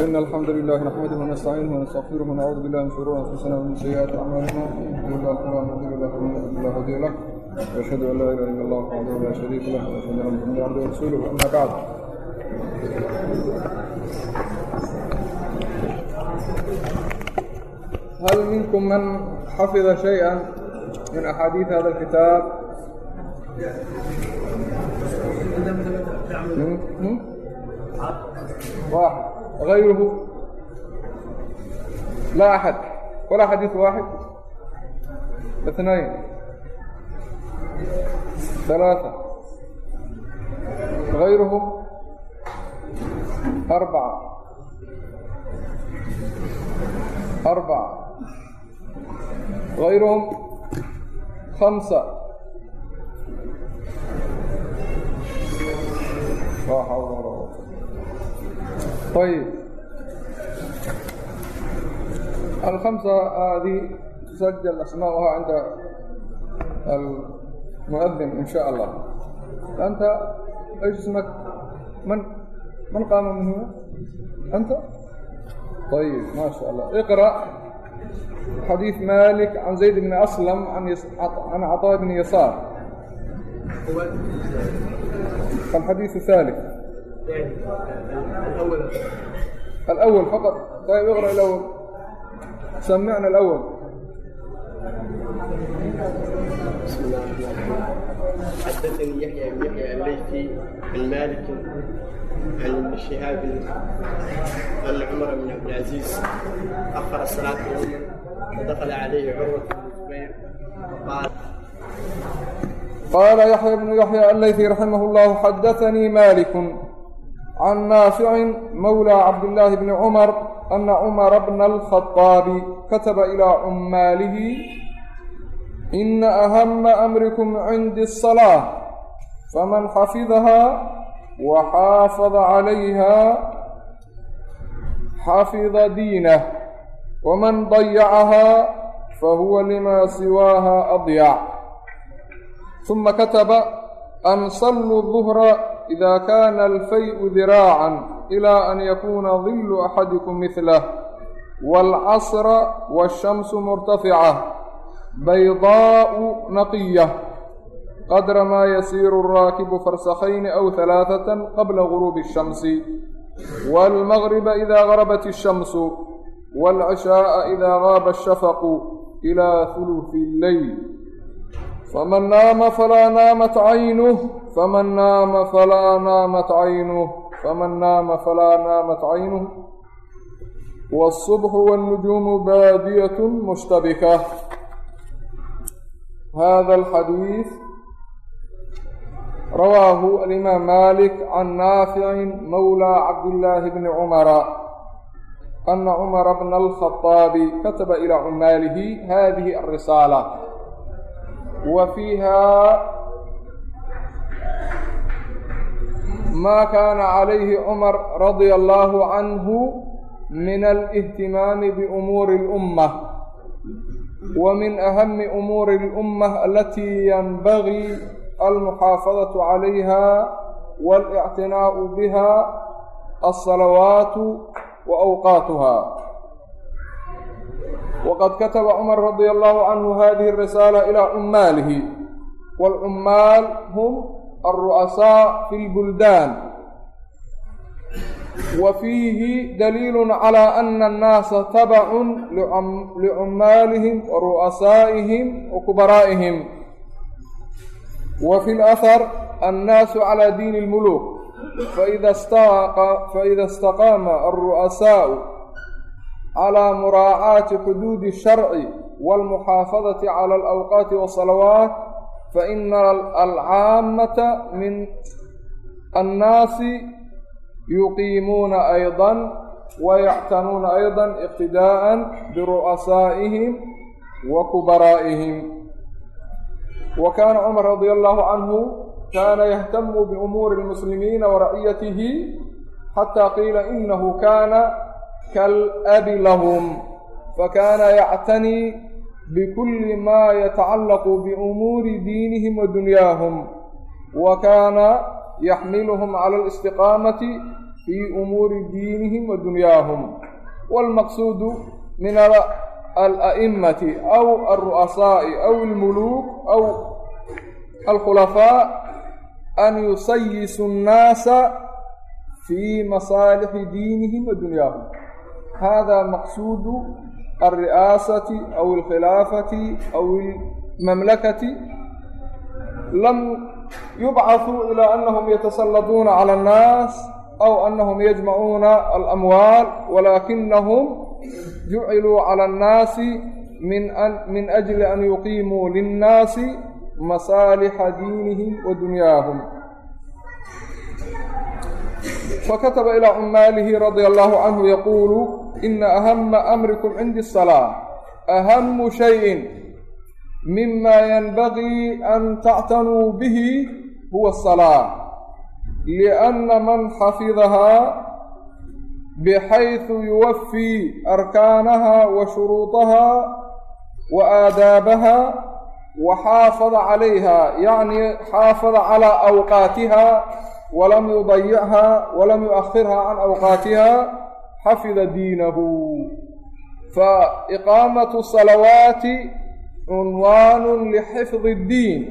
إن الحمد لله نحمده ونستعينه ونستغفره ونعوذ بالله من شرور أنفسنا ومن سيئات أعمالنا من يهده الله فلا مضل له ومن يضلل له وأشهد أن لا إله إلا الله وحده لا شريك له وأشهد أن محمدا عبده ورسوله أما بعد هل منكم من حفظ شيئا من أحاديث هذا الكتاب؟ واحد غayruhu laa axad walaa xadiiث waaxid اثنaين ثaلاaثة غayruhu أربعة. أربعة. غayruهum خaمسة طيب. الخمسة هذه تسجل أسماؤها عند المؤذن إن شاء الله أنت إيش اسمك؟ من من قام من هنا؟ أنت؟ طيب ما شاء الله اقرأ حديث مالك عن زيد بن أسلم عن يس... عن عطاء بن يسار الحديث الثالث الأول الأول فقط طيب اقرأ الأول samicna اlأwl xadثnي yaحyى بن yaحyى aلyثي عan malik عan بn شhihaabi أn cmr بn cabdالعaزيiز أfr الصلاaة yوما فdkl عalyhi curwة بn زbayr qاl yaحyى بن yaحyى aلyثي رaximh الlه xadثnي malik عan ناafiع mawlى cabdاللahi بn cmr ana cumara bna alkhaaabi kataba ilaa cummaalihi ina ahama amrikum cindi asalaa faman xafidahaa wa xaafada calayha xafida diinah waman dayacahaa fahuwa limaa siwaaha adyac uma kataba an salluu duhra ida kana alfay-u diraacan كتب أن صلوا الظهر إذا كان الفيء ذراعا إلى أن يكون ظل أحدكم مثله والعصر والشمس مرتفعة بيضاء نقية قدر ما يسير الراكب فرسخين أو ثلاثة قبل غروب الشمس والمغرب إذا غربت الشمس والعشاء إذا غاب الشفق إلى ثلث الليل فمن نام faman naama falaa naamat caynuh wاlsubxu wاlnujuumu baadiyaة mushtabika hada alxadiid rawaahu alimaam malik can naafici mawlaa cabdillaahi bni cumara ana cumara bna alkhaطaabi kataba ilaa cumaalihi hadihi alrisaala wa fiiha بن الخطاب كتب إلى عماله هذه الرسالة وفيها ما كان عليه عمر رضي الله عنه من الاهتمام بأمور الأمة ومن أهم أمور الأمة التي ينبغي المحافظة عليها والاعتناء بها الصلوات وأوقاتها وقد كتب عمر رضي الله عنه alru'asaa fi lbuldaan wa fiihi daliilun calaa ana annaasa tabacun licummaalihim wa ru'asaa'ihim wa kubaraa'ihim wa fi lahar annaasu calaa diini lmuluuk faida istaqaama alru'asaa'u calaa muraacaati xuduudi sharci waalmuxaafadati cala alawqaati waasalawaat faina alcaammata min annaasi yuqiimuuna aydan wayactanuuna aydan iqtidaa'an biru'asaa'ihim wa kubaraa'ihim wa kaana cumar radia allahu canhu kaana yahtamu biumuuri lmuslimiina wara'yatihi xataa qiila inahu kaana kalabi lahum fakaana yactanii bikulli maa yatacallaqu biumuuri diinihim wa dunyaahum wa kaana yaxmiluhum cala alistiqaamati fii umuuri diinihim wa dunyaahum waalmaqsuudu min ala'imati aw alru'asaa'i aw almuluuk aw alkhulafaa an yusayisu nnaasa fii masaalixi diinihim wa dunyaahum hada maqsuudu alri'aasati aw alkhilaafati aw almamlakati lam yubcahuu ilaa anahum yatasalladuuna cala annaas aw anahum yajmacuuna alamwaal walaakinahum juciluu cala annaasi min ajli an yuqiimuu linnaasi masaalixa diinihim wa dunyaahum fakataba ilaa cumaalihi radia allahu canhu yaquulu ina ahama amrikum cindi الsalaaة ahamu shayin mima yanbagii an tactanuu bihi huwa الsalaaة liأnna man xafidahaa bxayثu yuwafii arkaanaha wa shuruuطaha wa aadaabaha wa xaafada calayha yacni xaafada calىa awqaatiha walam yudayicha walam yuأkhirha can awqaatiha xafida diinahu faiqaamaةu الsalawaati cunwaan lxifdi اddiin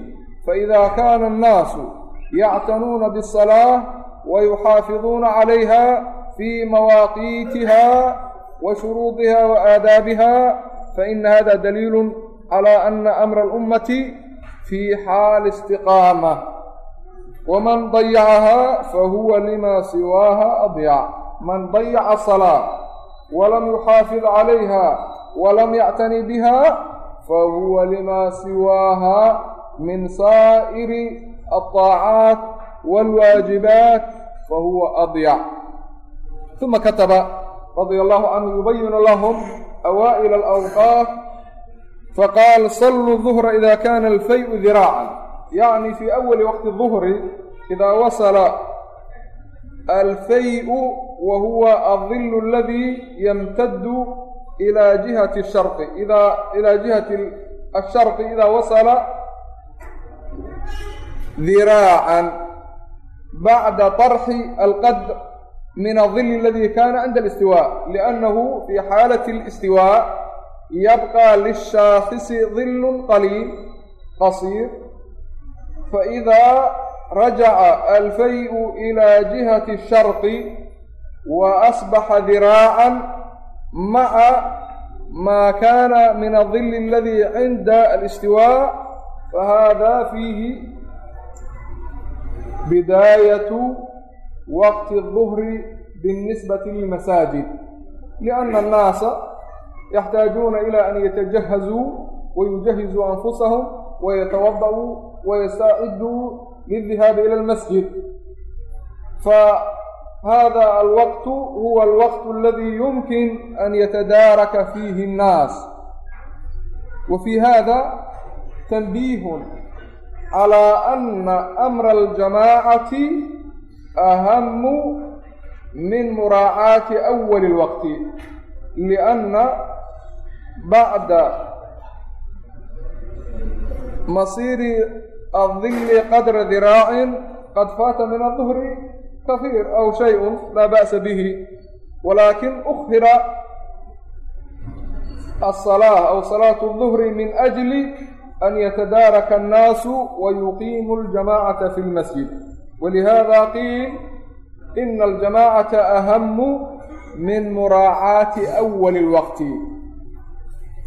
faإida kana الnaasu yactanuuna bالصalaaة wayuxaafiduuna calayha fii mawaaqiitiha wa shuruudiha wa aadaabiha faina hada daliilu calى ana amra اlummati fii xaali istiqaama waman dayacahaa fahuwa lima siwaaha adyac man dayaca asalaa walam yuxaafid calayha walam yactani biha fahuwa limaa siwaaha min saa'iri alطaacaat wاlwaajibaat fahuwa adyac uma kataba radia allahu canhu yubayinu lahum awaa'il alawqaaf faqaal saluu duhra ida kana alfayu diraacan yacni fii awali waqti duhri idaa wasala alfay-u wa huwa adilu aladii yamtaddu ilaa jihati ashari idaa ilaa jihati ashari idaa wasala diraacan bacda طarxi alqadr min adil aladi kana cinda alistiwaa liannahu fi xaalati اlistiwaa yabqa lishaakisi dilu qaliil qasiir faida rajaca alfayu ilaa jihati sharqi wa asbaxa diraacan maca maa kaana min adilli aladi cinda alistiwaa fahada fiihi bidaayatu waqti duhri binisbati lilmasaajid lianna annaasa yaxtaajuuna ila an yatajahazuu wayujahizuu anfusahum wayatawada-uu wayastaciduu lildihaabi ilى اlmasjid hada alwaqt huwa alwaqt aladi yumkin an yatadaaraka fiihi الnaas wa fii hada tanbiihun calى ana amra aljamaacati ahamu min muraacaati awali اlwaqti lianna bacda adilli qadra diraacin qad faata min aduhri kahiir aw shayun laa ba'sa bihi walaakin ukhira asalaa aw salaatu duhri min ajli an yatadaaraka annaasu wa yuqiimu aljamaacata fi lmasjid walihaada qiil ina aljamaacata ahamu min muraacaati awali اlwaqti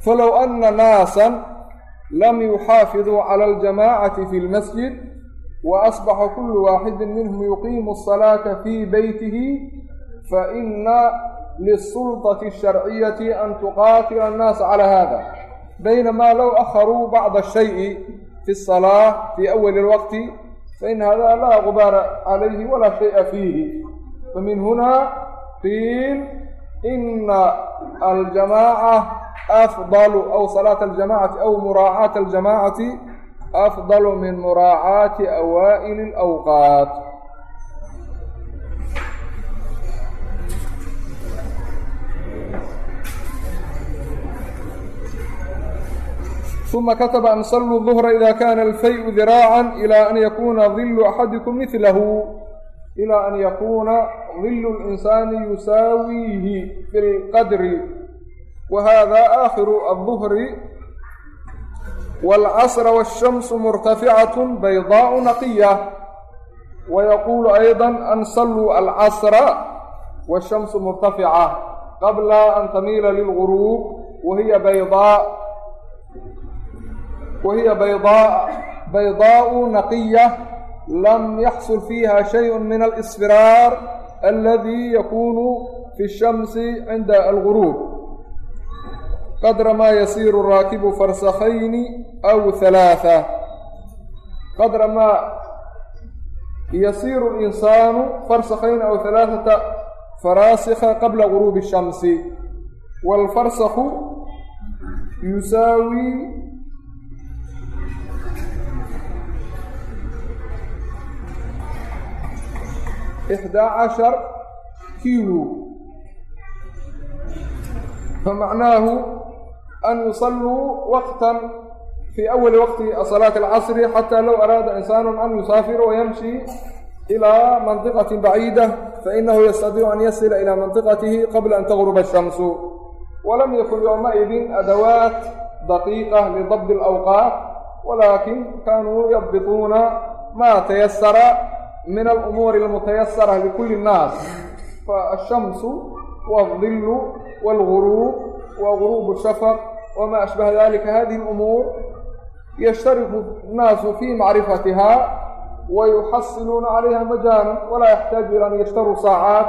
falow ana naasan lam yuxaafiduu calى اljamacati fi اlmasjid وأصبح كل واحد منهم يقيم الصلاة في بيته فإن للسلطة الشرعية أن تقاتل الناس على هذا بينما لو أخروا بعض الشيء في الصلاة في أول الوقت فإن هذا لا غبار عليه ولا شيء فيه فمن هنا قيل إن الجماعة أفضل أو صلاة الجماعة أو مراعاة الجماعة afdal min muraacaati awaa'ili اlawqaat uma kataba an saluu duhra ida kana alfayءu diraacan ilى an yakuna dilu axadikum midlahu ilaa an yakuuna dillu اlinsaani yusaawiihi fi اlqadri wa haadaa aakhiru adduhri waalcasra waashamsu murtaficatun baydaa'u naqiya wayaquulu aydan an salluu alcasra waashamsu murtafica qabla an tamiila lilguruub wahiya baydaa wahiya baydaa baydaa'u naqiya lam yaxsul fiiha shayun min alisfiraar aladii yakuunu fi shamsi cinda alguruub qadra maa yasiiru raakibu farsakhayni aw halaaa qadra maa yasiiru linsaanu farsakhayn aw halaaata faraasikha qabla guruubi shamsi waalfarsakhu yusaawii ixdaa cashar kiilu famacnaahu an yusalluu waqtan fii awali waqti salaati alcasri xataa low araada insaanu an yusaafira wayamshi ilaa mandiqati baciida fainahu yastadiicu an yasila ilaa mandiqatihi qabla an taqruba ashamsu walam yakun yowmaidin adawaat daqiiqa lidabdi alawqaat walaakin kaanuu yadbituuna maa tayasara min alumuuri almutayasara likuli nnaas faashamsu waaldilu waalguruub wa guruubu shafaq wamaa ashbaha dalika hadihi lumuur yashtariku nnaasu fii macrifatiha wayuxasiluuna calayha majaanan walaa yaxtaaju ila an yashtaruu saacaat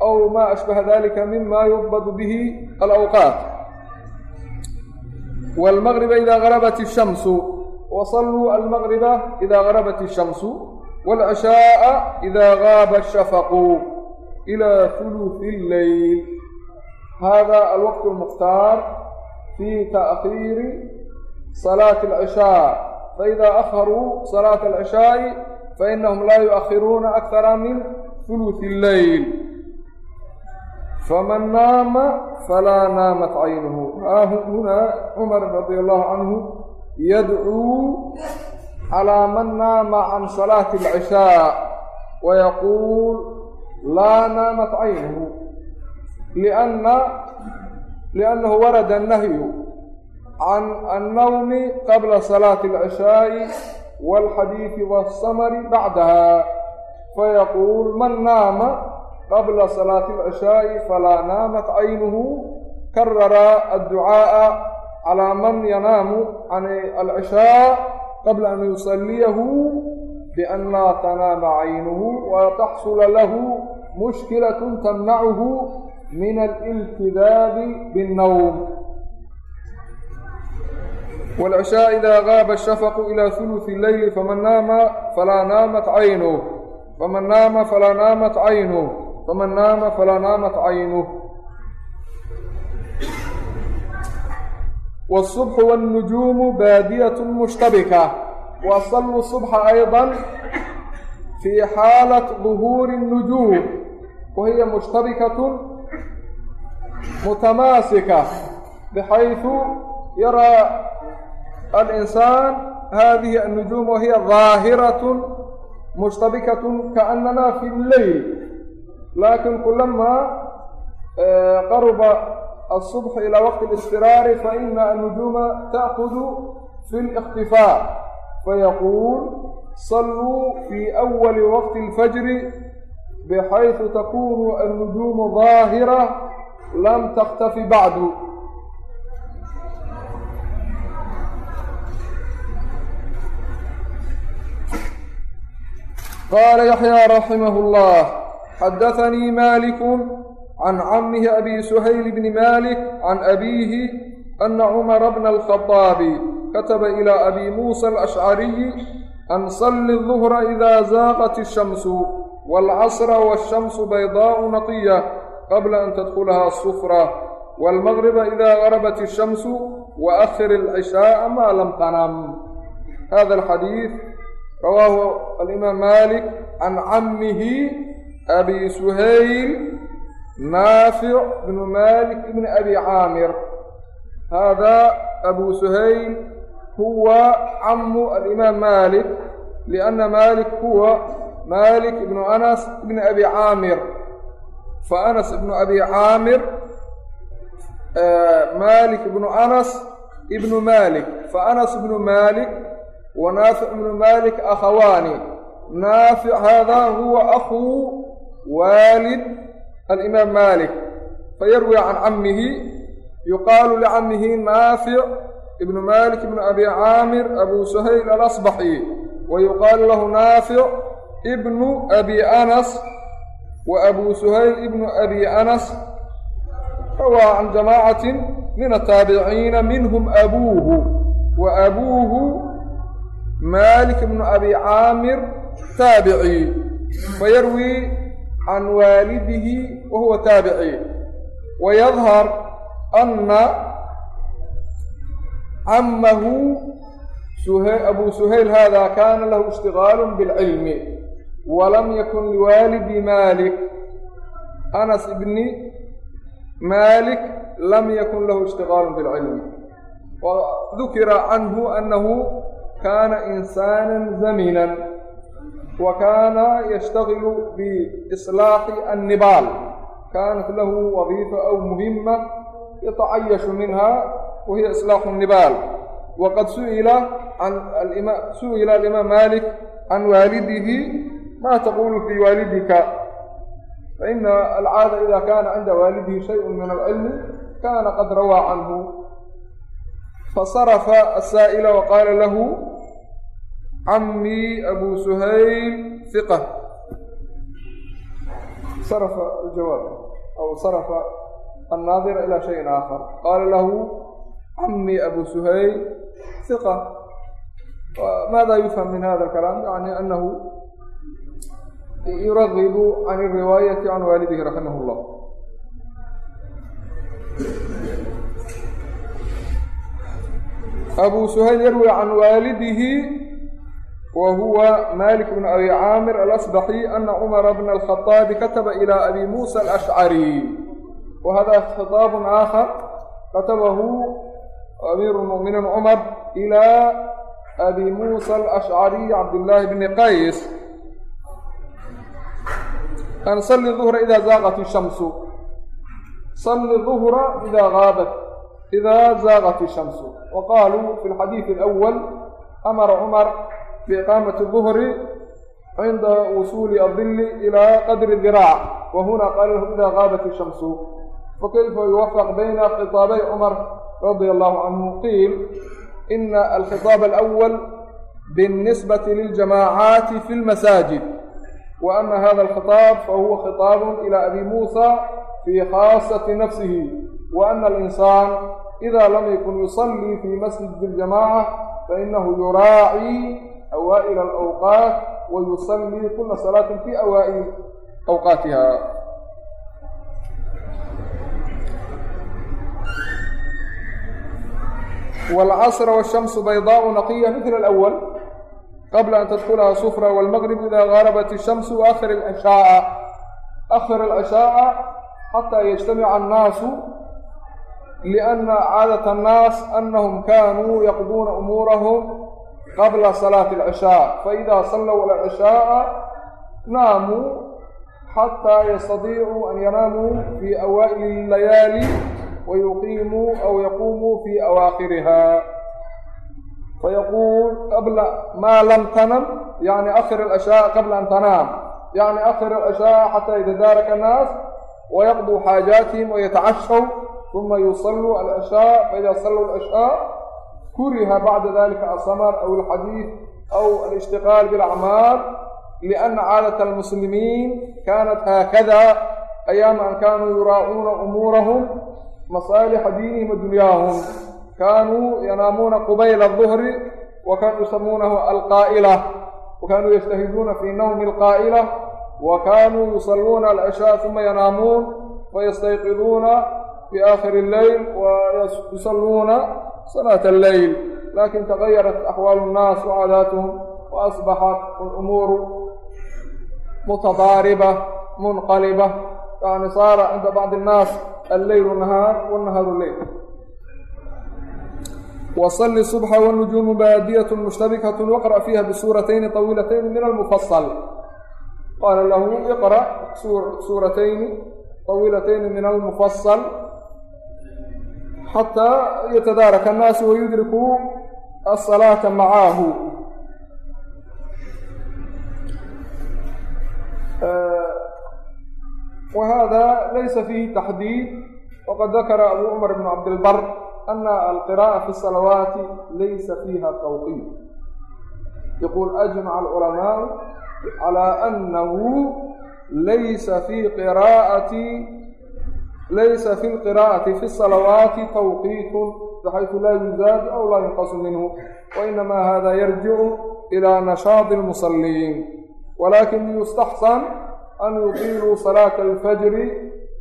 aw maa ashbaha dalika mima yuqbadu bihi alawqaat waalmagriba idaa garabat ishamsu wasalluu almagriba idaa garabat ishamsu waalcashaaءa idaa gaaba shafaqu ilaa hulufi اleyl hada alwaqt اlmukhtaar في تأخير صلاة العشاء فإذا أخروا صلاة العشاء فإنهم لا يؤخرون أكثر من ثلث الليل فمن نام فلا نامت عينه ها هنا عمر رضي الله عنه يدعو على من نام عن صلاة العشاء ويقول لا نامت عينه لأن liannahu warada annahyu can annawmi qabla salaati alcishaa'i waalxadiidi waasamari bacdaha fayaquul man naama qabla salaati alcishaa'i falaa naamat caynuhu karara adducaa'a calaa man yanaamu can alcishaa qabla an yusalliyahu bian laa tanaama caynuhu wa taxsula lahu mushkilatun tamnachu min aliltidaabi biاnnawm wاlcishaa ida gaaba ashafaqu ilى huluثi اleyli faman naama falaa naamat caynuh faman naama falaa naamat caynuh faman naama falaa naamat caynuh والصبح والنجوم بادية مشتبكة وصلوا الصبح أيضا في حالة ظهور النجوم وهي مشتبكة mutamaasika bxayثu yaraa alinsaan hadihi الnujuum wahiya ظaahiraة mushtabikaة kaأnana fi اleyl laakiin kulama qaruba الصbح ilى waqti الاstiraari faina الnujuuma taأkhud fi الاktifاء fayaquul صaluu fi أwali waqti الfajri bxayثu takunu الnujuumu ظaahirة lam taktafi bacdu qala yaxya raximah اllah xadaanii malik can camihi abi suhayl bni malik can abiihi ana cumara bna alkhaطaabi kataba ilى abi muusa alashcariyi an salli الظuhra ida zaaqat الshamsu wاlcasra wالshamsu baydaءu naqya qabla an tadkulaha sufra waalmagriba idaa garabat ishamsu waakhir alcishaaa maa lam tanam hada alxadiid rawaahu alimaam malik can cammihi abi suhayl naafic bnu malik bni abi caamir hada abu suhayl huwa camu alimaam malik lianna malik huwa malik bnu anas bni abi caamir fa anas ibnu abi caamir malik ibnu anas ibnu malik. Fa anas ibnu malik wa naafic ibnu malik akhawaani naafic hada huwa akhuu waalid alimaam malik. Fayarwi can camihi yuqaalu licamihi naafic ibnu malik ibnu abi caamir abu suhayl alasbaxi wa yuqaalu lahu naafic ibnu abi anas wa abu suhayl ibnu abi anas rawaa can jamaacatin min ataabiciina minhum abuuhu wa abuuhu malik ibnu abi caamir taabici fayarwi can waalidihi wa huwa taabici wayadhar ana camahu abu suhayl hada kana lahu ishtigaalu bilcilmi walam yakun liwaalidi malik anas ibni malik lam yakun lahu ishtigaalu bilcilmi wadukira canhu anahu kana insana zaminan wa kana yashtagilu biislaaxi annibaal kanat lahu wadiifa aw muhima yatacayashu minha wa hiya islaaxu الnibaal waqad su'ila can su'ila alimaam malik can waalidihi ma taqulu fii waalidika faina alcaada ida kana cinda waalidihi shayء min alcilmi kana qad rawaa canhu fasarafa asaa'ila waqaala lahu camii abu suhayl hiqa sarafa aljawaab aw sarafa annaadira ila shayin aakhar qaala lahu camii abu suhayl hiqa maada yufham min hada alkalaam yani anahu yuragibu can alriwaayati can waalidihi raximah llah abu suhayl yarwi can waalidihi wa huwa malik bn abi caamir alasbaxi ana cumara bna alkhaطaabi kataba ilى abi muusa alashcari wa hada khitaab aakhar katabahu amiir اlmu'miniin cumar ilى abi muusa alashcariy cabdillaahi bni qays an sali duhra ida zaaqat ishamsu sali duhra ida gaabat ida zaaqat ishamsu wa qaluu fi lxadiidi alawal amara cumar biiqaamati duhri cinda wusuuli adili ila qadri diraac wa huna qaala lahu ida gaabat ishamsu fakayfa yuwafaq bayna khitaabay cumar radia allahu canhu qiil ina alkhitaab alawal biاlnisbati liljamaacaati fi lmasaajid وأma hada الkhiطاab fahuwa khiطاab ilى abi muسى fي khاaصaةi nafsihi وأna الإnsaan إida lam yakun yuصlي fي masjid الجamاعة faإnahu yuraaعي أwائل الأwqاat وyusلي kula صلاaة fي أwائل أwqaatiha والcصر والشhمس bayضاء نqية mثl الأول qabla an tadkulaha sufra wاlmgrib ida garabat الshamsu waakir اcishaaءa akhir اlcishaaءa xataa yajtamica annaasu liأna caadaة الnaas anahum kanuu yaqduuna umuurahum qabla salaati اlcishaaء faida salow alcishaaءa naamuu xataa yastadiicuu an yanaamuu fii awaa'ili اlayaali wayuqiimuu aw yaquumuu fii awaakhiriha ويقيموا أو يقوموا في أواخرها فيقول قبل ما لم تنم يعني أخر العشاء قبل أن تنام يعني أخر العشاء حتى يتدارك الناس ويقضوا حاجاتهم ويتعشوا ثم يصلوا العشاء فإذا صلوا العشاء كره بعد ذلك السمر أو الحديث أو الاشتغال بالأعمال لأن عادة المسلمين كانت هكذا أيام أن كانوا يراعون kaanuu yanaamuuna qubayla aduhri wa kaanuu yusamuunahu alqaa'ila wa kaanuu yajtahiduuna fii nawmi alqaa'ila wa kaanuu yusalluuna alcishaa uma yanaamuun fayastayqiduuna fii aakhiri alleyl wayusalluuna salaata alleyl laakiin tagayarat axwaalu nnaas wacaadaatuhum wa asbaxat alumuuru mutadaariba munqaliba yani saara cinda bacdi annaas alleylu nahaar wannahaaru leyl وصل الصبح والنجوم بادية مشتبكة واقرأ فيها بسورتين طويلتين من المفصل qaala lahu iqra' suuratayni طawiilatayni min almufasal xataa yatadaaraka annaasu wayudrikuu asalaata macahu وhذا laysa فيhi تxdيid وqad dakra abu cmر بن cabdالbr أنa alqirاءة fi الصalawaati laysa fiiha tawqiif yquul أجmac اlculamaaء calىa أnahu laysa fi qiraati laysa fi lqira'ati fi الصalawaati tawqiitu baxaysu laa yuzaadu aw laa yunqasu minhu wainamaa hada yarjicu ilى nashaadi الmusaliin walakin yustaxsan an yuqiiluu salaata اlfajri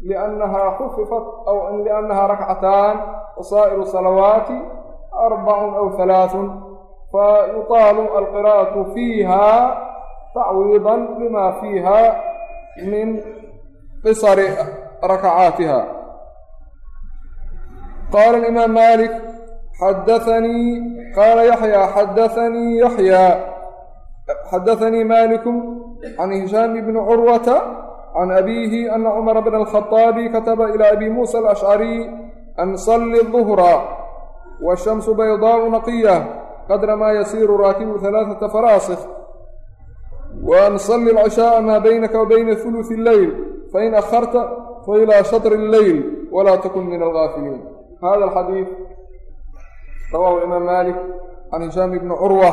liannahaa khufifat aw liannahaa rakcataan wa saa'iru salawaati arbacun aw halaaثun fayutaalu alqira'atu fiiha tacwiidan lima fiiha min qisari rakacaatiha qaala alimaam malik xadaanii qaala yaxyaa xadaanii yaxyaa xadaanii maliku can hishaam bni curwata can abiihi ana cumara bna alkhaطaabi kataba ilى abi muusa alashcariy an salli duhra waashamsu baydaau naqiya qadra maa yasiiru raakibu halaaثata faraasikh waan salli alcishaaa maa baynaka wa bayna huluثi اlleyl fain akharta failaa shaطri اlleyl walaa takun min algaafiliin hada alxadiid rawahu imaam malik can hishaam bni curwa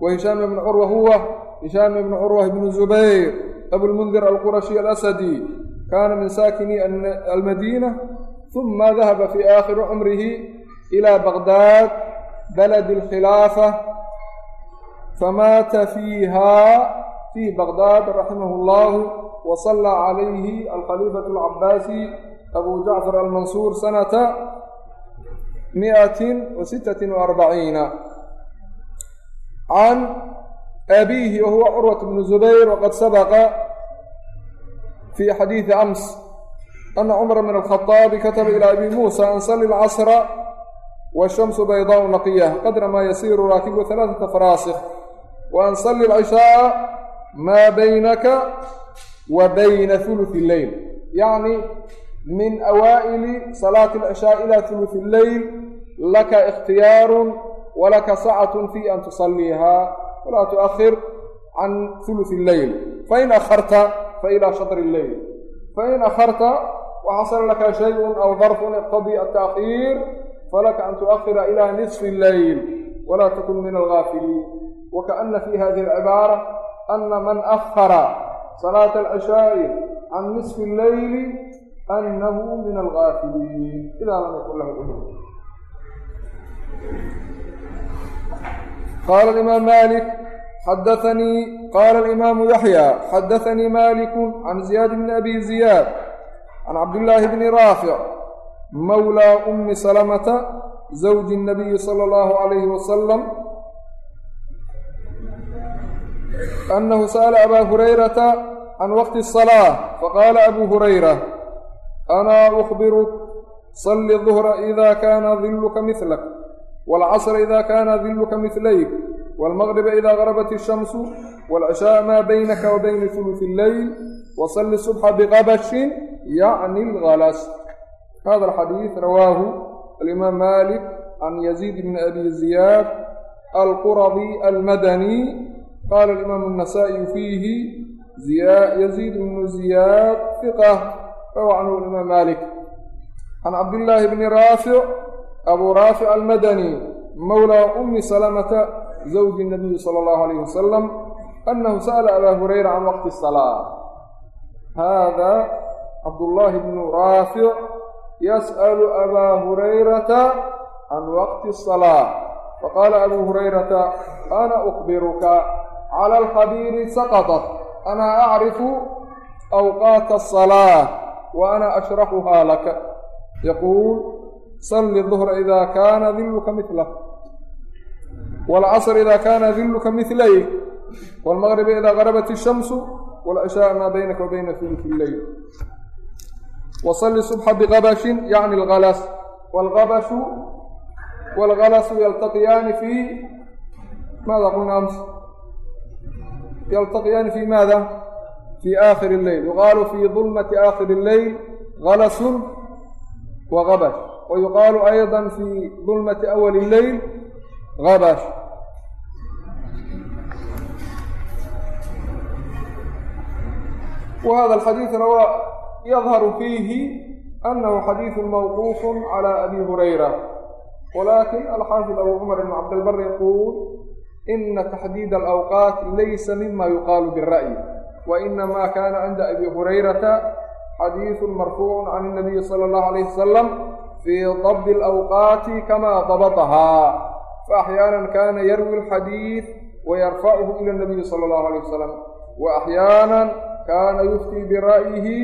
wa hishaam bni curwa huwa hishaam bn curwah bn zubayr abulmundir alqurashi alasadi kaana min saakini almadiina uma dahaba fi aakhiri cumrihi ila baqdaad baladi alkhilaafa famaata fiiha fii baqdaad raximah اllahu wasallaa calayhi alkhaliifatu alcabaasi abu jacfar almansuur sanata miatin wa sittatin wa arbaciina abiihi wahuwa curwat bnu zubayr waqad sabaqa fii xadiidi ams ana cumra min alkhaaabi kataba ilaa abi muusa an salli lcasra washamsu baydaau naqiyah qadra maa yasiiru raakibu alaaata faraasikh waan salli alcishaaa maa baynaka wa bayna hulufi illeyl yacni min awaa'ili salaati alcishaa ila hulufi illeyl laka ikhtiyaaru walaka sacatun fi an tusalliihaa walaa tuakhir can hulufi leyl fain akharta fa ilaa shatri lleyl fain akharta waxasala laka shayun aw darfun iqtadii ata'khiir falaka an tuakhira ilaa nisfi leyl walaa takun min algaafiliin wakaana fi hadihi alcibaara ana man akhara salaata alcishaa'i can nisfi leyli anahu min algaafiliin idaa lam yakun lahu cudur qaala imaam malik xadaanii qaala alimaamu yaxya xadaanii maaliku can ziyaad bni abi ziyaad can cabdillaahi bni raafic mawlaa ummi salamata zawji nabiyi sala allahu calayhi wasalam annahu sa'ala abaa hurayrata can waqti asalaa faqaala abuu hurayra anaa ukhbiruk salli duhra ida kaana dilluka milak waalcasra ida kaana dilluka milayk wاlmaqriba ida garabat الshamsu wاlcishaء ma baynaka wa bayna ثuluثi اlleyl wasalli subxa bqabashin yacni اlgalas hada alxadiid rawaahu alimaam malik can yaziid bni abi ziyaad alquradi almadani qala alimaamu الnasaئiyu fiihi yaziid bnu ziyaad fiqh rawa canhu imaam malik can cabdillaahi bni raafic abu raafic almadani mawlaa umi salamata zawji nabiyi sala allahu alayh wasalam annahu sa'ala abaa hurayra can waqti salaa haadaa cabdullaahi bnu raafic yas'alu abaa hurayrata can waqti salaa faqaala abuu hurayrata ana ukhbiruka cala alkhabiiri saqadat ana acrifu awqaata asalaa wa ana ashraxuhaa laka yaquul salli duhra idaa kaana dilluka midlah wاlcasr ida kaana diluka milayk wاlmaqriba ida garabat الshamsu wاlcishaء maa baynaka wa bayna ثuluثi اlleyl wasalli subxa bqabashin yacni اlgalas wاlgabashu wاlgalasu yaltaqiyaani fi maada qulna ams yaltaqiyaani fi maada fii aakhiri اleyl yuqaalu fii dulmati aakhiri اleyl galasun wa gabash wa yuqaalu ayضa fii dulmati awali اleyl gabash whada alxadiidu rawaa yadharu fiihi anahu xadiidu mawquufun calى abi hurayra walakin alxaafid abu cumar ibn cabdilbar yaquul ina taxdiid alawqaat laysa mima yuqaalu bira'yi wainama kana cinda abi hurayrata xadiidu marfuucu can اnabiyi salى اllahu alayh wasalam fii dabdi alawqaati kama dabatahaa faaxyaana kana yarwi اlxadiid wayarfachu ila اnabiyi salى اllahu alayh wasalam waaxyaana kana yuftii bira'yihi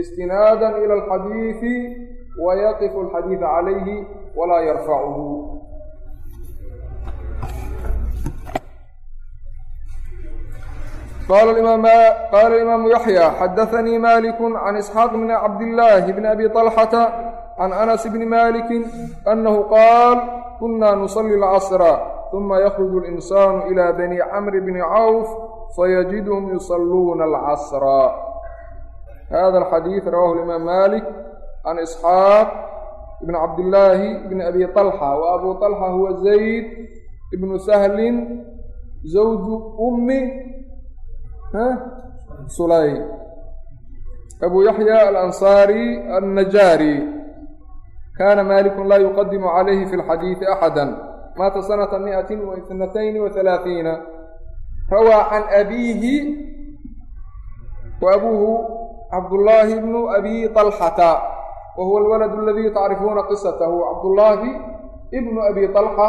istinaada ila alxadiidi wayaqifu alxadiida calayhi walaa yarfacuhu qaala imaamu yaxya xadaanii maliku can isxaaq bni cabdillaahi bni abi طalxata can anas bni maliki anahu qaal kuna nusali lcasra uma yakruju اlinsaanu ila bani camri bni cawf fayajidhum yusaluuna alcasra hada alxadiid rawahu limaam malik can isxaaq ibn cabdillaahi bni abi طalxa wa abu طalxa huwa zayd ibnu sahlin zawju ummi sulay abu yaxya alansaari annajaari kana malikun laa yuqadimu calayhi fi lxadiidi axada maata sanata miati wa itnatayni wa halaaثiina rawaa can abiihi wa abuuhu cabdullaahi bnu abi alxata wa huwa alwalad aladii tacrifuuna qisatahu cabdullaahi ibnu abi alxa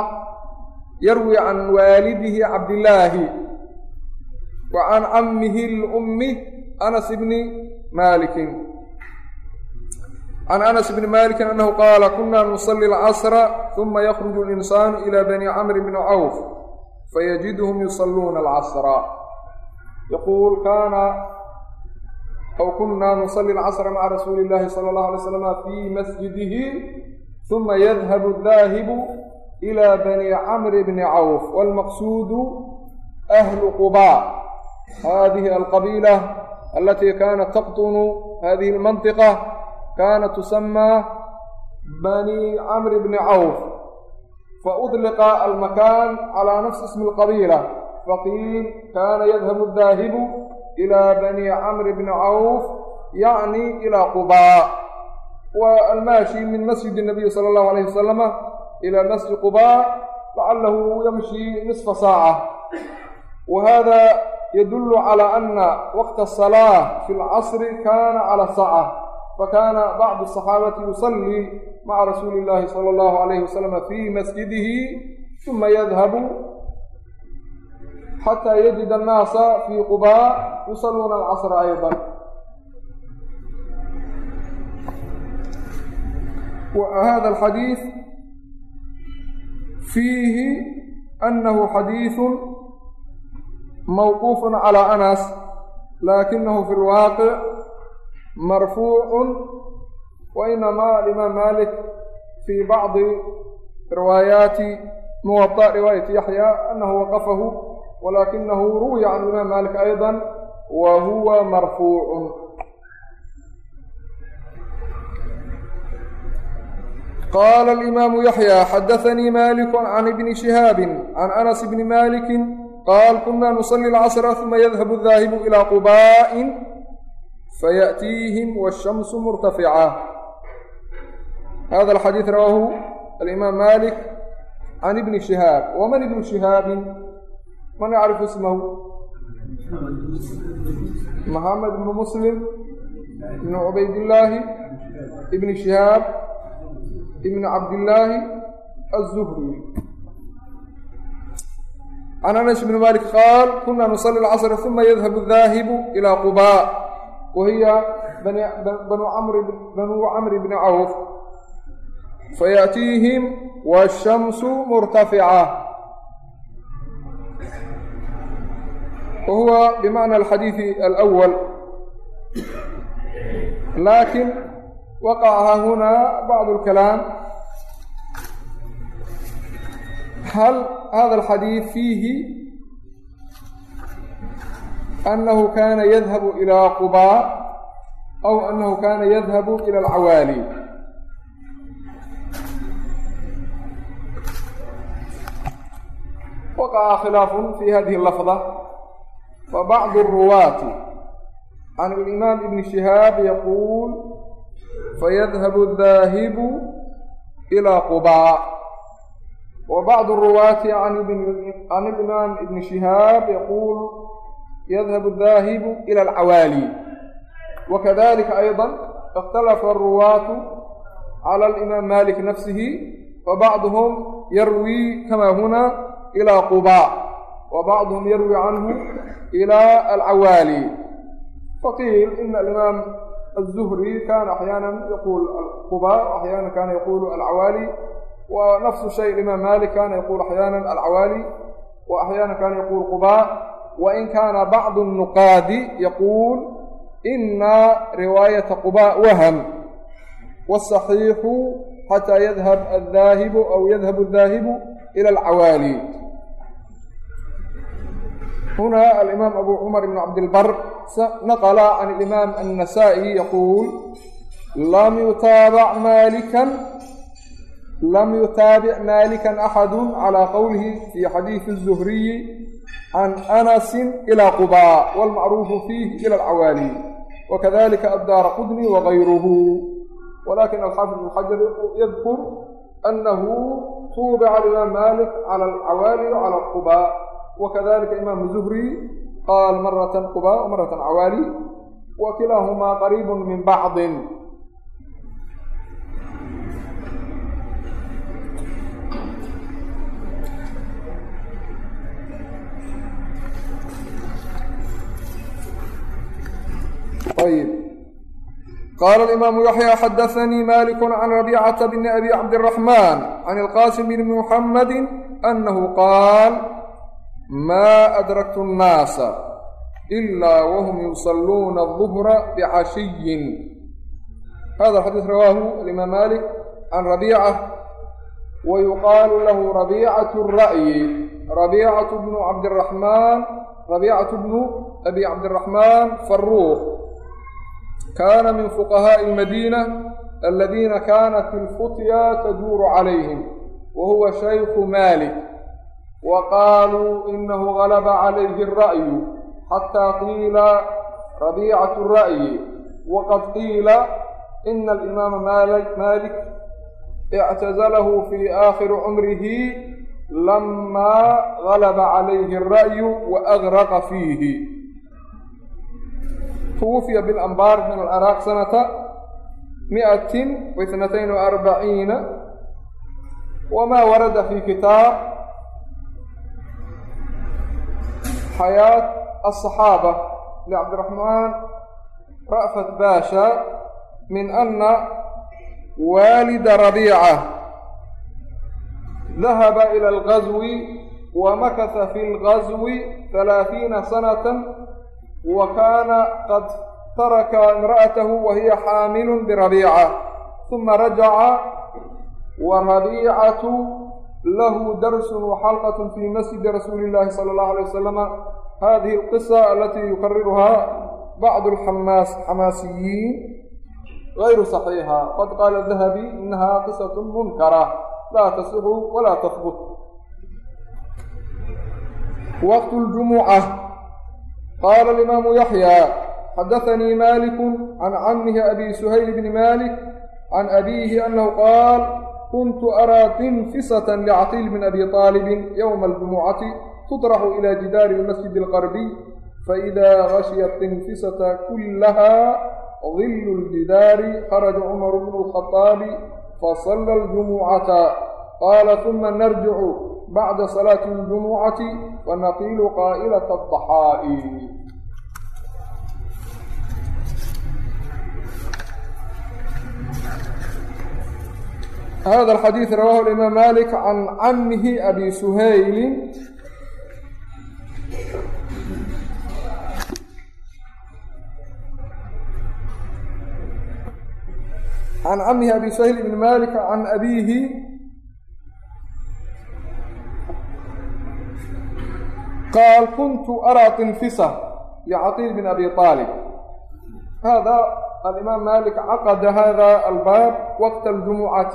yarwi can waalidihi cabdillaahi wa can cammihi lummi anas bni maalikin can anas bni maalikin annahu qaala kunaa nusalli alcasra uma yakruju linsaanu ilaa bani camri bni cawf fayajidhum yusaluuna alcasra yaquul kaana aw kunaa nusali alcasra maca rasuuli illahi sala allahu alay slama fii masjidihi uma yadhabu daahibu ila bani camri bni cawf walmaqsuudu ahlu quba hadihi alqabiila alatii kanat taqtunu hadihi almantiqa kanat tusamaa bani camri bni cawf faudliqa almakaan calaa nafsi ismi lqabiila faqiil kaana yadhabu daahibu ilaa bani camri bni cawf yacni ilaa qubaa wa almaashi min masjidi nabiyi sala allahu alayhi wasalama ilaa masjid qubaa lacalahu yamshi nisfa saaca wa hada yadullu calaa ana waqta asalaa fi lcasri kaana cala saaca fakana bacdu asaxaabati yusallii maca rasuuli illaahi sala allahu alayhi wasalama fii masjidihi uma yadhabu xataa yajida annaasa fii qubaa yusaluuna alcasra aydan wa hada alxadiis fiihi annahu xadiisun mawquufun calaa anas laakinahu fi lwaaqic marfuucun wa inamaa alimaam malik fii bacdi riwaayaati muwaطa riwaayati yaxya anahu waqafahu walakinahu ruwiya can imaam malik ayضa wa huwa marfuuc qala alimaamu yaxya xadaanii maliku can ibni shihaabi can anas bni maliki qaal kuna nusali alcasra uma yadhabu daahibu ilaa quba'in fayaأtiihim washamsu murtafica hada alxadiid rawaahu alimaam malik can ibni shihaab waman ibnu shihaabin man yacrifu ismahu maxamed ibnu muslim ibnu cubaydillaahi ibni shihaab ibni cabdillaahi aلzuhri can anas bni malik qaal kuna nusali lcasra uma yadhabu daahibu ilى quba wa hiya banu camri bni cawf fayaأtiihim wالshamsu murtafica wa huwa bimacna alxadiidi alأwal lakin waqaca huna bacd اlkalaam hal hada alxadiid fiihi annahu kaana yadhabu ilaa qubaa aw annahu kaana yadhabu ila alcawaali waqaca khilaafun fi hadihi lafda fabacdu اruwaati can alimaam ibni shihaab yaquul fayadhabu daahibu ilaa qubaa wa bacdu ruwaati can alimaam ibni shihaab yaquul yadhabu daahibu ila alcawaali wakadalika ayضa ikhtalafa aruwaatu cala alimaam malik nafsihi fabacduhum yarwi kama huna ilaa qubaa wa bacduhum yarwi canhu ilaa alcawaali faqiil ina alimaam azuhri kaana axyaana yaquul qubaa axyaana kaana yaquulu alcawaali wa nafsu shay imaam malik kaana yaquul axyaana alcawaali wa axyaana kaana yaquul qubaa wain kaana bacdu nuqaadi yaquul ina riwaayata qubaa wahm wاsaxiixu xataa yadhab adaahibu aw yadhabu adaahibu ila alcawaali هنا الإمام أبو عمر بن عبد البر نقل عن الإمام النسائي يقول لم يتابع مالكا لم يتابع مالكا أحد على قوله في حديث الزهري عن أنس إلى قباء والمعروف فيه إلى العوالي وكذلك الدار قدني وغيره ولكن الحافظ بن حجر يذكر أنه توبع الإمام مالك على العوالي وعلى القباء wakadalika imaamu zuhri qaal maratan qubaa wa maratan cawaali wa kilaahumaa qariibun min bacdin ayb qaal alimaamu yaxya xadaanii maliku can rabiicata bni abi cabdiraxmaan can ilqaasim bni muxammadi anahu qaal maa adraktu annaasa ilaa wahum yusalluuna aduhra bicashiyin hada xadiis rawaahu alimaam maalik can rabiica wa yuqaalu lahu rabiicatu ara'yi rabiicatu bnu cabdiraxmaan rabiicatu bnu abi cabdiraxmaan faruuq kaana min fuqahaa'i almadiina aladiina kaanat ilfutya taduuru calayhim wa huwa shayku maalik wa qaaluu inahu galaba calayhi alra'yu xataa qiila rabiicatu ra'yi waqad qiila ina alimaama maalik ictazalahu fii aakhiri cumrihi lamaa galaba calayhi alra'yu wa agraqa fiihi twufiya bilambaar min alciraaq sanata miatin waitnatayn wa arbaciina wamaa warada fi kitaab ورد في كتاب حياة الصحابة لعبد الرحمن رأفت باشا من أن والد ربيعة ذهب إلى الغزو ومكث في الغزو ثلاثين سنة وكان قد ترك امرأته وهي حامل بربيعة ثم رجع وربيعة lahu darsun waxalqatn fii masjidi rasuuli illaahi sala allahu alay wasalama hadihi alqisa alatii yuqariruhaa bacdu alxamaas xamaasiyiin gayru saxiixa qad qaala dahabi inahaa qisatun munkara. Laa tasixu walaa tahbut waqtu ljumuca qaala alimaamu yaxyaa xadaanii maliku can camihi abi suhayl bni malik can abiihi anahu qaal كنت أرى تنفسة لعقيل بن أبي طالب يوم الجمعة تطرح إلى جدار المسجد الغربي فإذا غشي التنفسة كلها ظل الجدار خرج عمر بن الخطاب فصلى الجمعة قال ثم نرجع بعد صلاة الجمعة ونقيل قائلة الضحاء هذا الحديث رواه الإمام مالك عن عمه أبي سهيل عن عمه أبي سهيل بن مالك عن أبيه قال كنت أرى تنفسة لعقيل بن أبي طالب هذا الإمام مالك عقد هذا الباب وقت الجمعة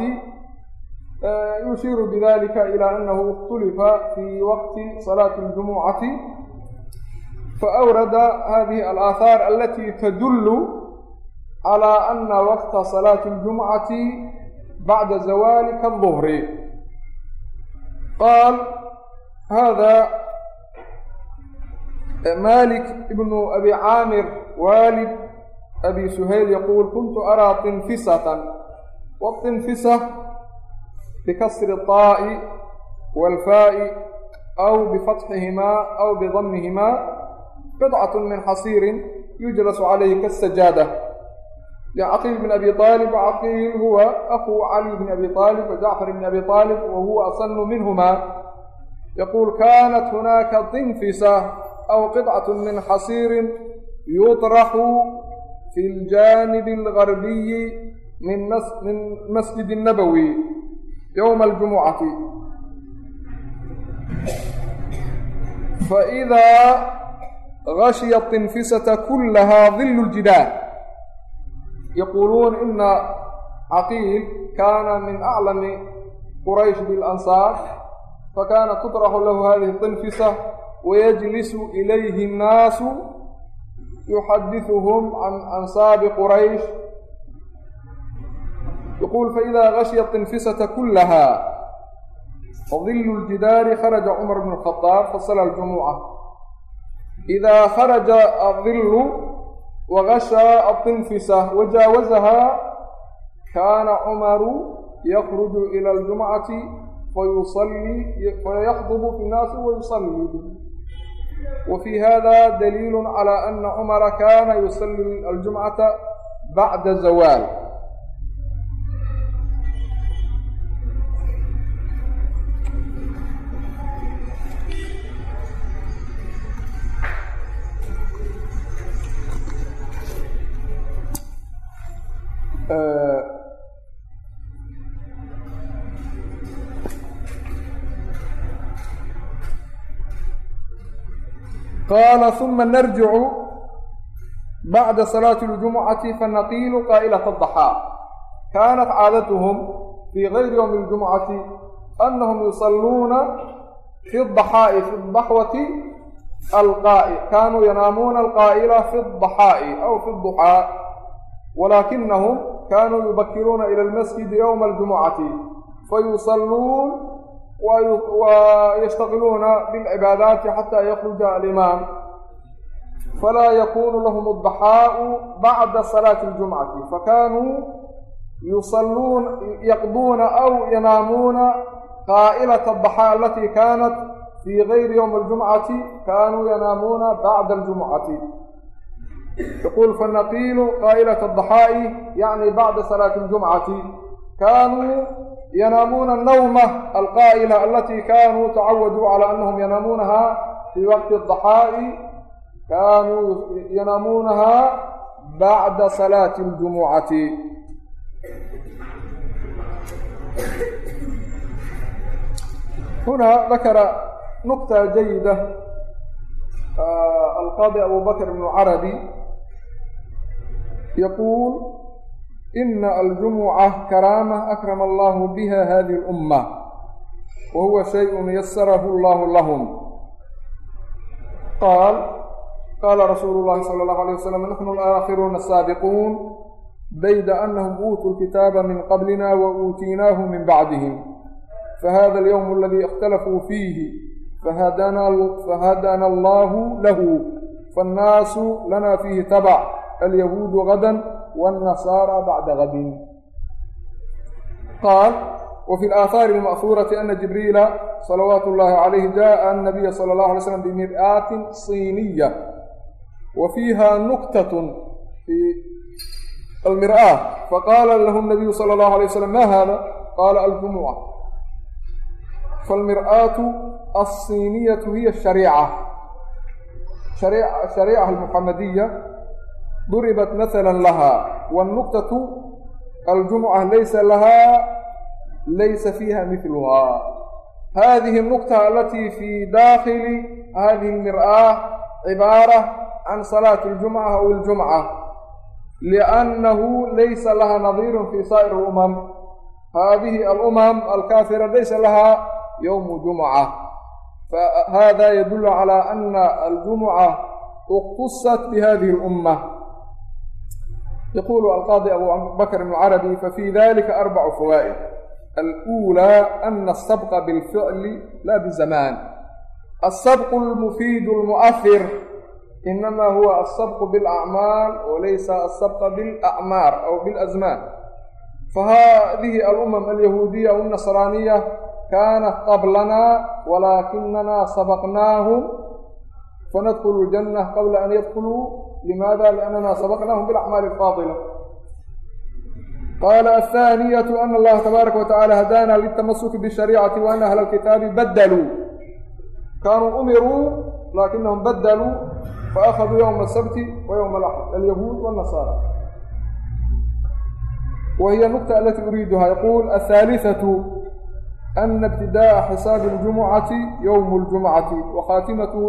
yushiru bidalika ilى anahu اkhtulifa fi waqti salaati اljumucati faawrada hadihi alaahaar alati tadullu calى ana waqta salaati اljumucati bacda zawali kaالظhri qaal hada malik bnu abi caamir walid abi suhayl yaquul kuntu araa طinfisatan wاطinfisa bikasri اطaa'i wاlfaa'i aw bifatxihimaa aw bidamihimaa qidcatu min xasiirin yujlasu calayhi kasajaada licaqiil bn abi aalib caqiil huwa akuu cali bn abi aalib wajacfar bn abi aalib wa huwa asanu minhuma yaquul kaanat hunaaka dinfisa aw qidcat min xasiirin yuطraxu fi ljaanibi algarbiyi min masjid الnabowi yowma aljumucati faidaa gashiya tinfisata kullahaa dillu ljidaal yaquuluun ina caqiil kaana min aclami quraysh bilansaar fakana tutraxu lahu hadihi tinfisa wayajlisu ilayhi nnaasu yuxadiثuhum can ansaabi quraysh yuquul faidaa gashiya tinfisata kulahaa fadilu ljidaari kharaja cumar bn khadaab fasala ljumuca idaa kharaja adilu wagashaa atinfisa wajaawazahaa kaana cumaru yakruju ila aljumcati fayusallii fayaxdubu fi nnaasi wayusallii wfي hada daliil عlى أna cmra kana yusli aljumcaةa bacda zawal qaala uma narjicu bacda salaati اljumucati fanaqiilu qaa'ilata adaxaa kaanat caadatuhum fii gayri ywmi اljumucati anahum yusaluuna fi daxaa'i fi daxwati alqaa'i kaanuu yanaamuuna alqaa'ila fi daxaa'i aw fi duxaa walaakinahum kaanuu yubakiruuna ila اlmasjidi ywma اljumucati fayusaluun ويشتغلون بالعباadات حتى يخرج الإمام فلا يكون لهم الضحاء بعد صلاة الجمعة فكانوا يصلون يقضون أو ينامون قائلة الضحاء التي كانت في غير يوم الجمعة كانوا ينامون بعد الجمعة يقول فالنقيل قائلة الضحاء يعني بعد صلاة الجمعة كانوا yanaamuuna الnawma alqaa'ila alati kanuu tacawaduu calى anahum yanaamuunaha fii waqti الضaxaa'i kanuu yanaamuunaha bacda salaati اljumucati huna dakara nukta jayida alqaadi abu bakr bn carabi yaquul ina aljumuca karaama akrama allahu biha hadihi اlumma wa huwa shayءun yasarahu allahu lahum qaal qaala rasuulu llahi sala allahu alيyه wasalam naxnu alaakhiruuna asaabiquun bayda anahum uutuu lkitaaba min qablina wa uutiinaahu min bacdihim fahada alyowm aladii ikhtalafuu fiihi fahadana allahu lahu faannaasu lana fiihi tabac alyahuudu gada والنصارى بعد غد قال وفي الآثار المأثورة أن جبريل صلوات الله عليه جاء النبي صلى الله عليه وسلم بمرآة صينية وفيها نكتة في المرآة فقال له النبي صلى الله عليه وسلم ما هذا قال الجمعة فالمرآة الصينية هي الشريعة شريعة, الشريعة المحمدية duribat maala lahaa wاnuktatu aljumuca laysa lahaa laysa fiiha miluhaa hadihi الnukta alatii fi daakili hadihi اlmir'aة cibaara can salaati اljumca aw اljumca liannahu laysa laha nadiirun fi saa'ir اlumam hadihi alumam alkaafira laysa laha yowmu jumca fahada yadulu calى ana aljumuca اktusat bihadihi اlumma yaqulu alqaadi abu bakr bn carabi fafi dalika arbacu fawaa'id alأulى ana الsabqa biاlficli la bizamaan الsبق المفيد المؤثر إنما هو الsبق بالأعماaل وليس الsبق بالأعmاar أو بالأزمان فhذه الأمم اليهوuدية والنصرانية كانت قبلنا ولكننا سبقناهم فندخل الجنة قبل أن يدخلوا لماذا لأننا سبقناهم بالأعماaل الفاضلة قال الثانية أن الله تبارك وتعالى هدانا للتمسك بالشhريعة وأن أهل الكتاب بدلوا kaanuu umiruu laakinahum badaluu faأkhaduu ywma الsabti wa ywma اlaxd alyahuud wالnasaara wa hiy النuqطة alati uriiduha yaquul aلثaaliثaة أna ابtidaaءa xisaabi الجumucati ywm الجumcati وkhaatimatu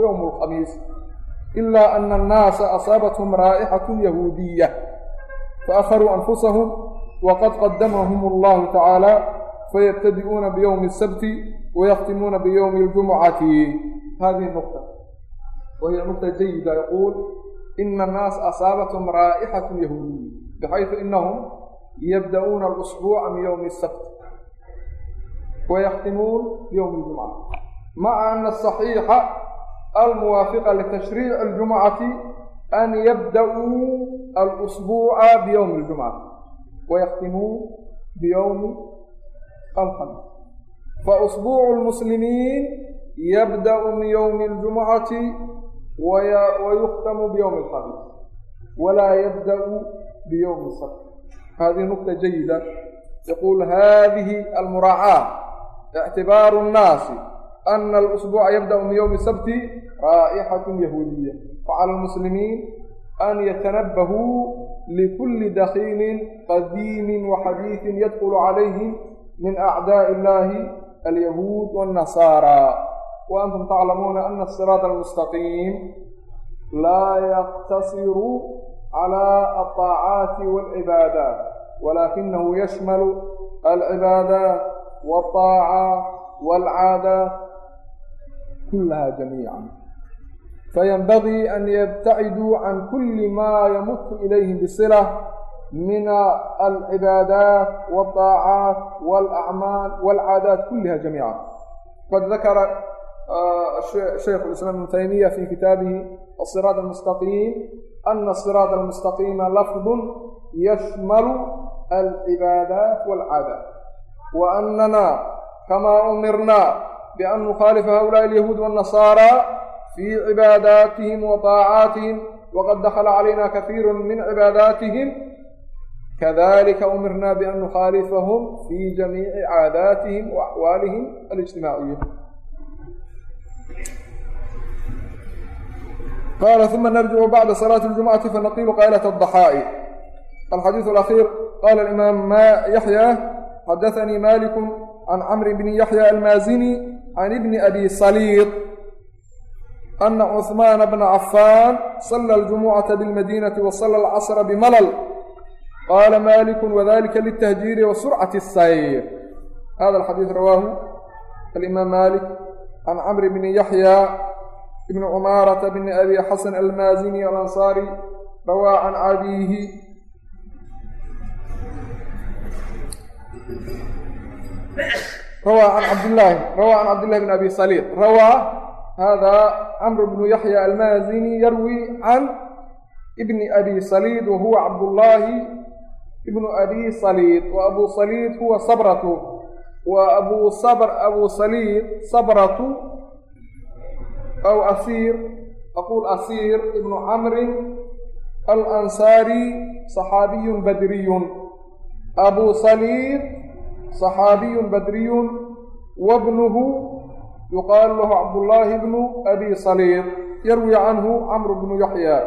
ilaa ana annaasa asaabathum raa'ixatu yahuudiya faakharuu anfusahum waqad qadamahum allahu tacaala fayabtadi'uuna biyowmi asabti wayakhtimuuna biyowmi aljumucati hadihi nuqta wahiya nuqta jayida yaquul ina annaasa asaabathum raa'ixatu yahuudiya bxaysu inahum yabda'uuna alusbuuca min yowmi asabt wayakhtimuun biyowmi aljumca maca ana asaxiixa almuwaafiqa litashriici اljumcati an yabda'uu alusbuuca biyowmi اljumcati wayaktimuu biyowmi alkhamiis fausbuucu lmuslimiin yabda'u min yowmi اljumcati wayukhtamu biyowmi alkhamiis walaa yabda'u biyowmi اsabt hadihi nukta jayida yaquul hadihi almuraacaat ictibaaru nnaasi يقول هذه المراعاة اعتبار الناس أن الأسبوع يبدأ من يوم السبت رائحة يهودية فعلى المسلمين أن يتنبهوا لكل دخيل قديم وحديث يدخل عليهم من أعداء الله اليهود والنصارى وأنتم تعلمون أن الصراط المستقيم لا يقتصر على الطاعات والعبادات ولكنه يشمل kulaha jamiica fayanbagii an yabtaciduu can kuli maa yamutu ilayhim bisila min alcibaadaat wاطaacaat wاlacmaal wاlcaadaat kuliha jamiica qad dakara ah, shaykh iسlam ibn taymiya fi kitaabihi aلصiraaط اlmustaqiim ana الصiraaط اlmustaqiima lafdu yashmalu alcibaadaat wاlcaadaat wa anana kamaa umirna كما أمرنا بأن نخالف هؤلاء اليهود والنصارى في عباداتهم وطاعاتهم وقد دخل علينا كثير من عباداتهم كذلك أمرنا بأن نخالفهم في جميع عاداتهم وأحوالهم الاجتماعية قال ثم نرجع بعد صلاة الجمعة فنقيل قائلة الضحائي الحديث الأخير قال الإمام ما يحيى حدثني مالك عن عمرو بن can ibni abi saliid ana cuhmaana bna cafaan sala aljumucata bilmadiinati wa sala alcasra bimalal qaala maaliku wadalika litahjiiri wa surcati sayr hada alxadiid rawaahu alimaam maalik can camr bni yaxya ibni cumaarata bni abi xasan almaazini alansaari rawaa can abiihi rawaa can cabdillaahi rawaa can cabdillahi bn abi saliid rawaa hada camr bnu yaxya almaazini yarwi can ibni abi saliid wa huwa cabdullaahi ibnu abi saliid wa abu saliid huwa sabratu. Wa abu sabr abu saliid sabratu. Aw asiir aqul asiir ibnu camrin alansaari saxaabiyu badriyun. Abu saliid صxaabiy badriyun wabnuhu yuqaalu lahu cabdullaahi bnu abi saliid yarwi canhu camr bnu yaxya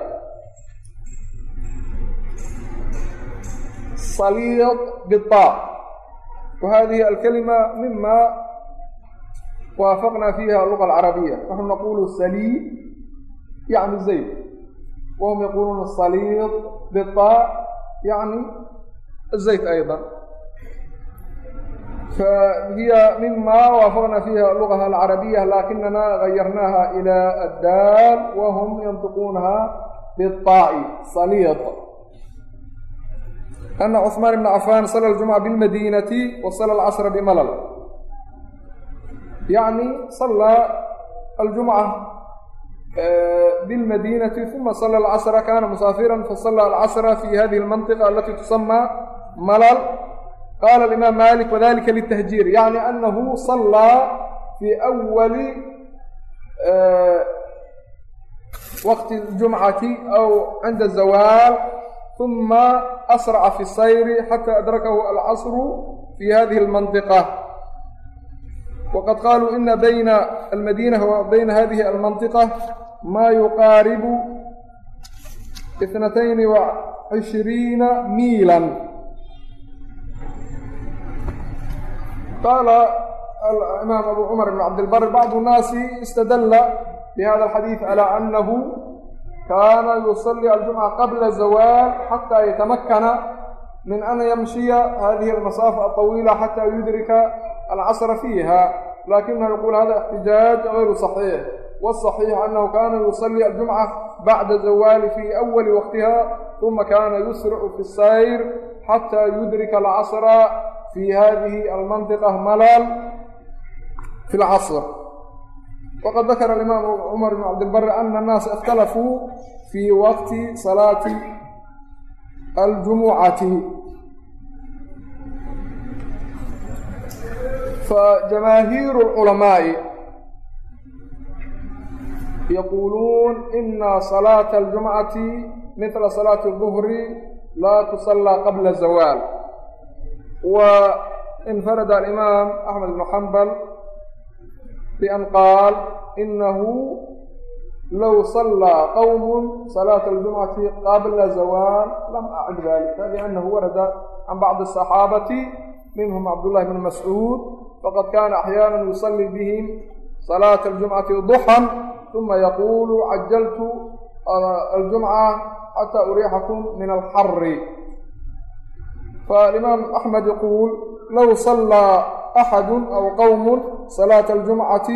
saliid bطaa wa hadihi alkalima mima waafaqna fiha luga alcarabiya naxnu naqulu saliid yani zayd wahum yaquluuna saliid bطaa yani zayd ayda hiy mima waafaqna fiiha lugaha alcarabiya lakinana gayarnaha ila addaal wahum yantiquunaha biطaa'i saliid ana cثmaan ibna cafaan sala اljumca biاlmadinati wasala alcasra bimalal yacni sala aljumca biاlmadinati uma sala alcasra kana musaafiran fasala alcasra fi hadihi اlmanطiqa alati tusamى malal ملل قال الإمام مالك وذلك للتهجير يعني أنه صلى في أول وقت الجمعة أو عند الزوال ثم أسرع في السير حتى أدركه العصر في هذه المنطقة وقد قالوا إن بين المدينة وبين هذه المنطقة ما يقارب اثنتين وعشرين ميلا قال الإمام أبو عمر بن عبد البر بعض الناس استدل بهذا الحديث على أنه كان يصلي الجمعة قبل الزوال حتى يتمكن من أن يمشي هذه المسافة الطويلة حتى يدرك العصر فيها لكنه يقول هذا احتجاج غير صحيح والصحيح أنه كان يصلي الجمعة بعد الزوال في أول وقتها ثم كان يسرع في السير حتى يدرك العصر في هذه المنطقة ملل في العصر وقد ذكر الإمام عمر بن عبد البر أن الناس اختلفوا في وقت صلاة الجمعة فجماهير العلماء يقولون إن صلاة الجمعة مثل صلاة الظهر لا تصلى قبل الزوال وانفرد الإمام أحمد بن حنبل بأن قال إنه لو صلى قوم صلاة الجمعة قبل زوال لم أعد ذلك لأنه ورد عن بعض الصحابة منهم عبد الله بن مسعود فقد كان أحيانا يصلي بهم صلاة الجمعة ضحى ثم يقول عجلت الجمعة حتى أريحكم من الحر فالإمام أحمد يقول لو صلى أحد أو قوم صلاة الجمعة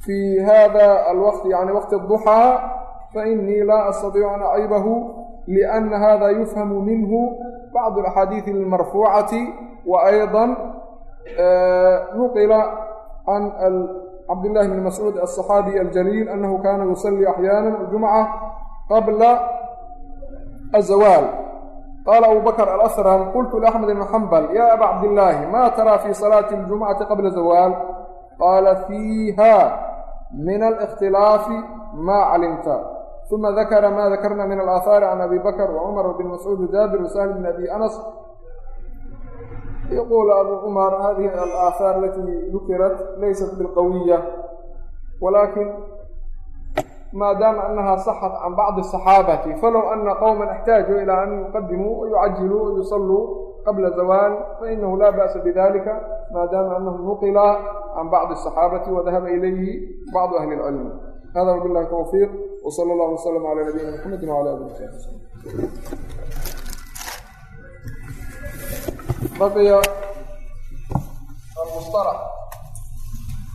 في هذا الوقت يعني وقت الضحى فإني لا أستطيع أن أعيبه لأن هذا يفهم منه بعض الأحاديث المرفوعة وأيضا نقل عن عبد الله بن مسعود الصحابي الجليل أنه كان يصلي أحيانا الجمعة قبل الزوال qaala abu bakr alasran qultu laxmed ibni xambal ya aba cabdillaahi ma taraa fii salaati ljumucati qabla zawaal qaala fiiha min alikhtilaafi ma calimta uma dakara ma dakarna min alaahaari can abi bakr wacumar wbn mascuud wjaabir wasahl bn abi anas yaqulu abu cumar hadihi alaahaar alatii dukirat laysat bilqawiya walakin ولكن ما دام أنها صحت عن بعض الصحابة فلو أن قوما احتاجوا إلى أن يقدموا ويعجلوا ويصلوا قبل زوال فإنه لا بأس بذلك ما دام أنه نقل عن بعض الصحابة وذهب إليه بعض أهل العلم هذا وبالله التوفيق وصلى الله وسلم على نبينا محمد وعلى آله